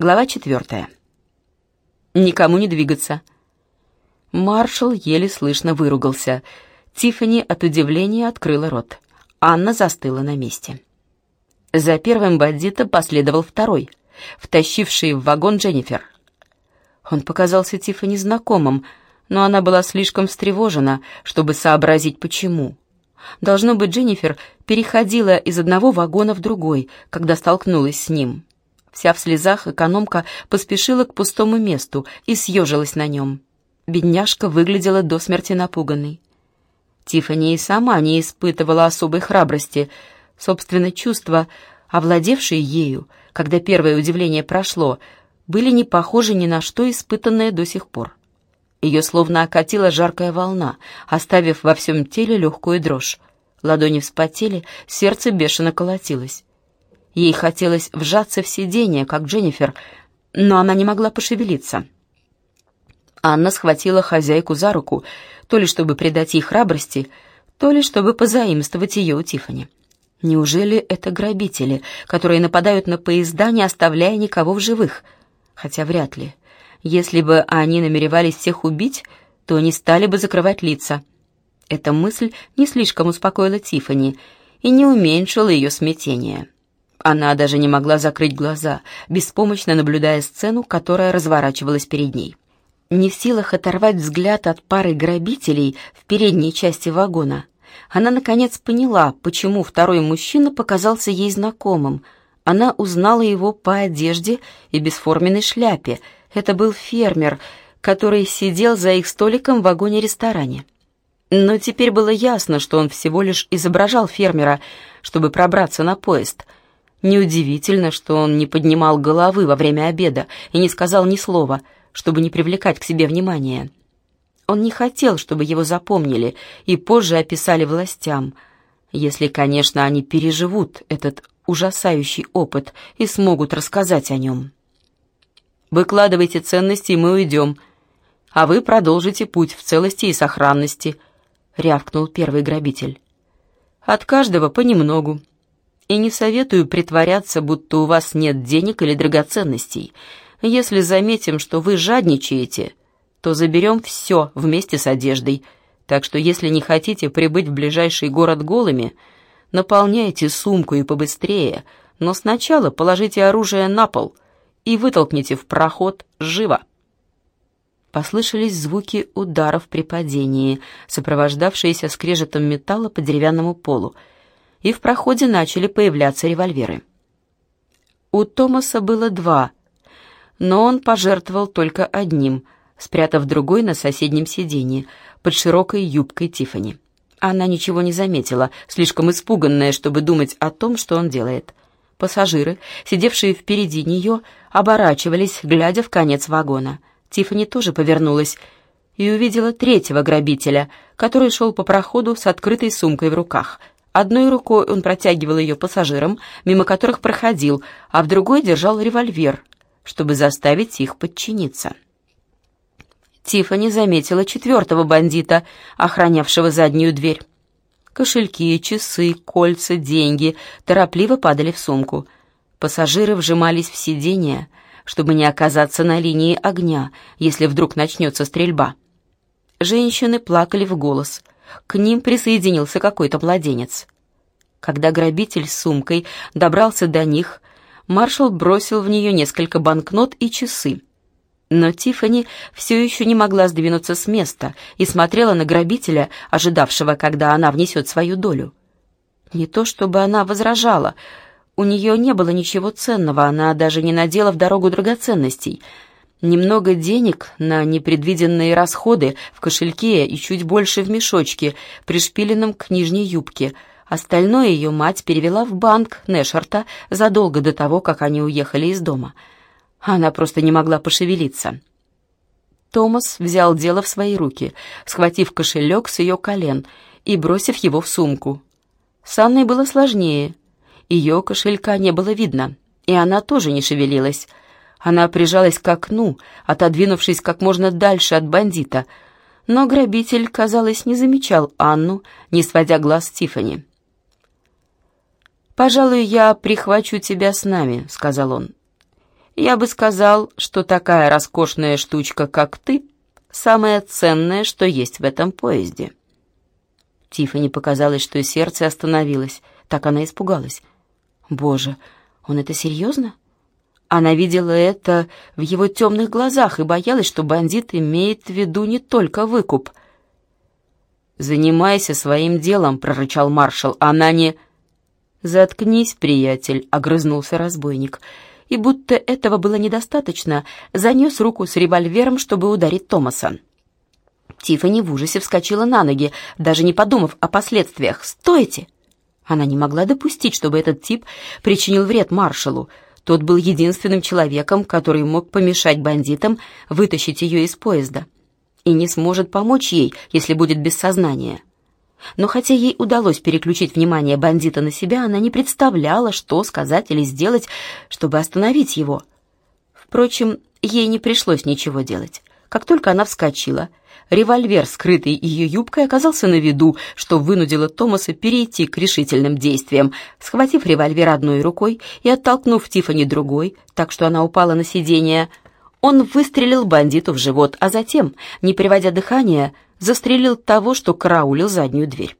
Глава четвертая. Никому не двигаться. Маршал еле слышно выругался. Тиффани от удивления открыла рот. Анна застыла на месте. За первым бандитом последовал второй, втащивший в вагон Дженнифер. Он показался Тиффани знакомым, но она была слишком встревожена, чтобы сообразить, почему. Должно быть, Дженнифер переходила из одного вагона в другой, когда столкнулась с ним. Вся в слезах экономка поспешила к пустому месту и съежилась на нем. Бедняжка выглядела до смерти напуганной. Тиффани и сама не испытывала особой храбрости. Собственно, чувства, овладевшие ею, когда первое удивление прошло, были не похожи ни на что испытанное до сих пор. Ее словно окатила жаркая волна, оставив во всем теле легкую дрожь. Ладони вспотели, сердце бешено колотилось. Ей хотелось вжаться в сиденье, как Дженнифер, но она не могла пошевелиться. Анна схватила хозяйку за руку, то ли чтобы придать ей храбрости, то ли чтобы позаимствовать ее у Тифани. Неужели это грабители, которые нападают на поезда, не оставляя никого в живых? Хотя вряд ли. Если бы они намеревались всех убить, то не стали бы закрывать лица. Эта мысль не слишком успокоила Тифани и не уменьшила ее смятение. Она даже не могла закрыть глаза, беспомощно наблюдая сцену, которая разворачивалась перед ней. Не в силах оторвать взгляд от пары грабителей в передней части вагона, она, наконец, поняла, почему второй мужчина показался ей знакомым. Она узнала его по одежде и бесформенной шляпе. Это был фермер, который сидел за их столиком в вагоне-ресторане. Но теперь было ясно, что он всего лишь изображал фермера, чтобы пробраться на поезд — Неудивительно, что он не поднимал головы во время обеда и не сказал ни слова, чтобы не привлекать к себе внимания. Он не хотел, чтобы его запомнили и позже описали властям, если, конечно, они переживут этот ужасающий опыт и смогут рассказать о нем. «Выкладывайте ценности, и мы уйдем, а вы продолжите путь в целости и сохранности», — рявкнул первый грабитель. «От каждого понемногу, и не советую притворяться, будто у вас нет денег или драгоценностей. Если заметим, что вы жадничаете, то заберем все вместе с одеждой. Так что если не хотите прибыть в ближайший город голыми, наполняйте сумку и побыстрее, но сначала положите оружие на пол и вытолкните в проход живо. Послышались звуки ударов при падении, сопровождавшиеся скрежетом металла по деревянному полу — и в проходе начали появляться револьверы. У Томаса было два, но он пожертвовал только одним, спрятав другой на соседнем сиденье, под широкой юбкой Тифани. Она ничего не заметила, слишком испуганная, чтобы думать о том, что он делает. Пассажиры, сидевшие впереди нее, оборачивались, глядя в конец вагона. Тифани тоже повернулась и увидела третьего грабителя, который шел по проходу с открытой сумкой в руках. Одной рукой он протягивал ее пассажирам, мимо которых проходил, а в другой держал револьвер, чтобы заставить их подчиниться. Тиффани заметила четвертого бандита, охранявшего заднюю дверь. Кошельки, часы, кольца, деньги торопливо падали в сумку. Пассажиры вжимались в сиденья, чтобы не оказаться на линии огня, если вдруг начнется стрельба. Женщины плакали в голос. К ним присоединился какой-то младенец. Когда грабитель с сумкой добрался до них, маршал бросил в нее несколько банкнот и часы. Но Тиффани все еще не могла сдвинуться с места и смотрела на грабителя, ожидавшего, когда она внесет свою долю. Не то чтобы она возражала, у нее не было ничего ценного, она даже не надела в дорогу драгоценностей — Немного денег на непредвиденные расходы в кошельке и чуть больше в мешочке, пришпиленном к нижней юбке. Остальное ее мать перевела в банк Нэшарта задолго до того, как они уехали из дома. Она просто не могла пошевелиться. Томас взял дело в свои руки, схватив кошелек с ее колен и бросив его в сумку. С Анной было сложнее. Ее кошелька не было видно, и она тоже не шевелилась. Она прижалась к окну, отодвинувшись как можно дальше от бандита, но грабитель, казалось, не замечал Анну, не сводя глаз с Тифани. «Пожалуй, я прихвачу тебя с нами», — сказал он. Я бы сказал, что такая роскошная штучка, как ты, самое ценное, что есть в этом поезде». Тиффани показалось, что сердце остановилось. Так она испугалась. «Боже, он это серьезно?» Она видела это в его темных глазах и боялась, что бандит имеет в виду не только выкуп. «Занимайся своим делом», — прорычал маршал. «Она не...» «Заткнись, приятель», — огрызнулся разбойник. И будто этого было недостаточно, занес руку с револьвером, чтобы ударить Томаса. Тиффани в ужасе вскочила на ноги, даже не подумав о последствиях. «Стойте!» Она не могла допустить, чтобы этот тип причинил вред маршалу. Тот был единственным человеком, который мог помешать бандитам вытащить ее из поезда. И не сможет помочь ей, если будет без сознания. Но хотя ей удалось переключить внимание бандита на себя, она не представляла, что сказать или сделать, чтобы остановить его. Впрочем, ей не пришлось ничего делать. Как только она вскочила, револьвер, скрытый ее юбкой, оказался на виду, что вынудило Томаса перейти к решительным действиям. Схватив револьвер одной рукой и оттолкнув Тифани другой, так что она упала на сиденье, он выстрелил бандиту в живот, а затем, не приводя дыхания, застрелил того, что караулил заднюю дверь.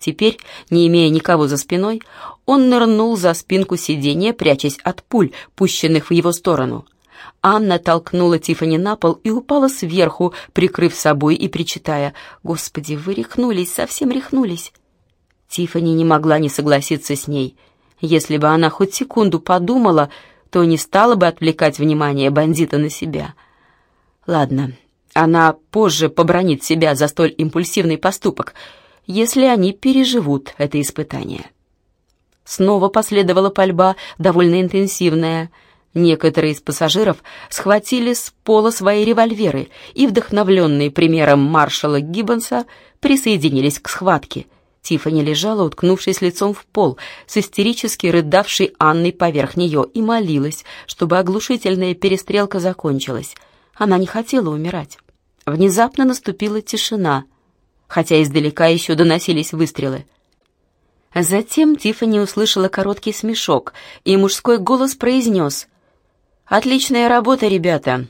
Теперь, не имея никого за спиной, он нырнул за спинку сиденья, прячась от пуль, пущенных в его сторону. Анна толкнула Тифани на пол и упала сверху, прикрыв собой и причитая. «Господи, вы рехнулись, совсем рехнулись!» Тифани не могла не согласиться с ней. Если бы она хоть секунду подумала, то не стала бы отвлекать внимание бандита на себя. Ладно, она позже побронит себя за столь импульсивный поступок, если они переживут это испытание. Снова последовала пальба, довольно интенсивная — Некоторые из пассажиров схватили с пола свои револьверы и, вдохновленные примером маршала Гиббонса, присоединились к схватке. Тиффани лежала, уткнувшись лицом в пол, с истерически рыдавшей Анной поверх нее, и молилась, чтобы оглушительная перестрелка закончилась. Она не хотела умирать. Внезапно наступила тишина, хотя издалека еще доносились выстрелы. Затем Тиффани услышала короткий смешок, и мужской голос произнес «Отличная работа, ребята.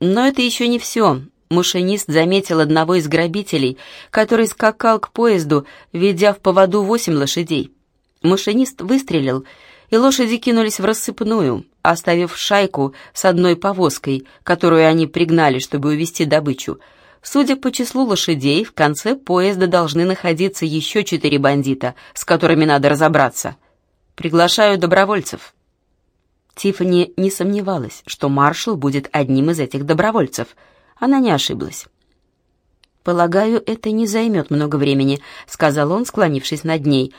Но это еще не все». Машинист заметил одного из грабителей, который скакал к поезду, ведя в поводу восемь лошадей. Машинист выстрелил, и лошади кинулись в рассыпную, оставив шайку с одной повозкой, которую они пригнали, чтобы увезти добычу. Судя по числу лошадей, в конце поезда должны находиться еще четыре бандита, с которыми надо разобраться. Приглашаю добровольцев. Тиффани не сомневалась, что маршал будет одним из этих добровольцев. Она не ошиблась. «Полагаю, это не займет много времени», — сказал он, склонившись над ней.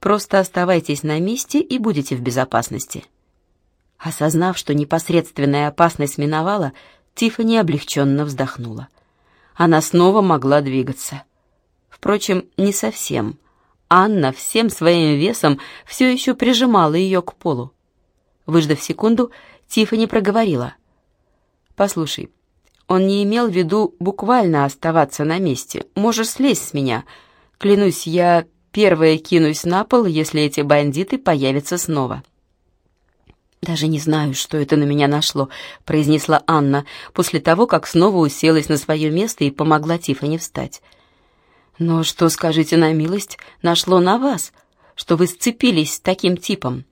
«Просто оставайтесь на месте и будете в безопасности». Осознав, что непосредственная опасность миновала, Тиффани облегченно вздохнула. Она снова могла двигаться. Впрочем, не совсем. Анна всем своим весом все еще прижимала ее к полу. Выждав секунду, Тиффани проговорила. «Послушай, он не имел в виду буквально оставаться на месте. Можешь слезть с меня. Клянусь, я первая кинусь на пол, если эти бандиты появятся снова». «Даже не знаю, что это на меня нашло», — произнесла Анна после того, как снова уселась на свое место и помогла Тиффани встать. «Но что, скажите на милость, нашло на вас, что вы сцепились с таким типом?»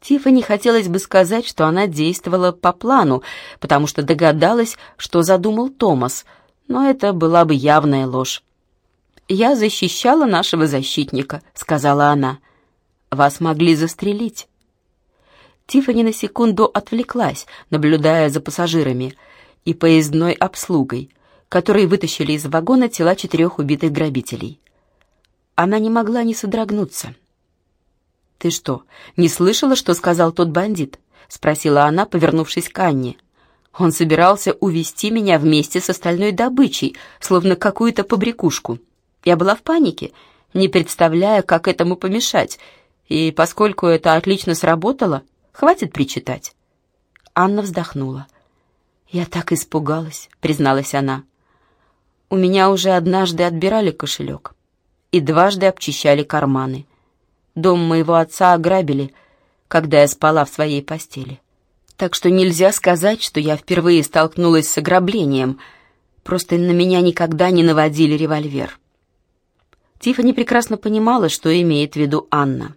Тиффани хотелось бы сказать, что она действовала по плану, потому что догадалась, что задумал Томас, но это была бы явная ложь. «Я защищала нашего защитника», — сказала она. «Вас могли застрелить». Тиффани на секунду отвлеклась, наблюдая за пассажирами и поездной обслугой, которые вытащили из вагона тела четырех убитых грабителей. Она не могла не содрогнуться. «Ты что, не слышала, что сказал тот бандит?» — спросила она, повернувшись к Анне. «Он собирался увести меня вместе с остальной добычей, словно какую-то побрякушку. Я была в панике, не представляя, как этому помешать, и поскольку это отлично сработало, хватит причитать». Анна вздохнула. «Я так испугалась», — призналась она. «У меня уже однажды отбирали кошелек и дважды обчищали карманы. Дом моего отца ограбили, когда я спала в своей постели. Так что нельзя сказать, что я впервые столкнулась с ограблением. Просто на меня никогда не наводили револьвер. Тиффани прекрасно понимала, что имеет в виду Анна.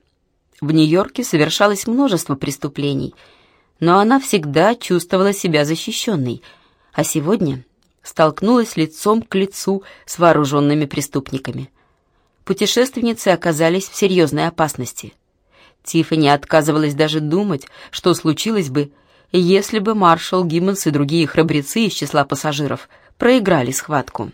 В Нью-Йорке совершалось множество преступлений, но она всегда чувствовала себя защищенной, а сегодня столкнулась лицом к лицу с вооруженными преступниками. Путешественницы оказались в серьезной опасности. Тиффани отказывалась даже думать, что случилось бы, если бы маршал Гиммонс и другие храбрецы из числа пассажиров проиграли схватку.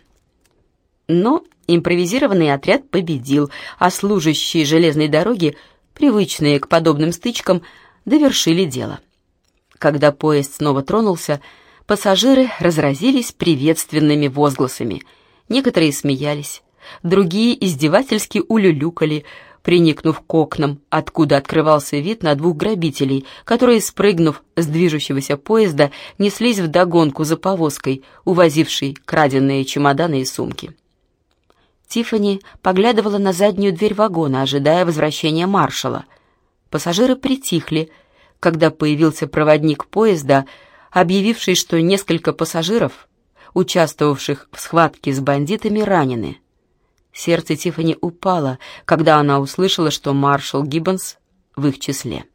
Но импровизированный отряд победил, а служащие железной дороги, привычные к подобным стычкам, довершили дело. Когда поезд снова тронулся, пассажиры разразились приветственными возгласами. Некоторые смеялись, другие издевательски улюлюкали, приникнув к окнам, откуда открывался вид на двух грабителей, которые, спрыгнув с движущегося поезда, неслись вдогонку за повозкой, увозившей краденные чемоданы и сумки. Тиффани поглядывала на заднюю дверь вагона, ожидая возвращения маршала. Пассажиры притихли, когда появился проводник поезда, объявивший, что несколько пассажиров, участвовавших в схватке с бандитами, ранены. Сердце Тиффани упало, когда она услышала, что маршал Гиббонс в их числе.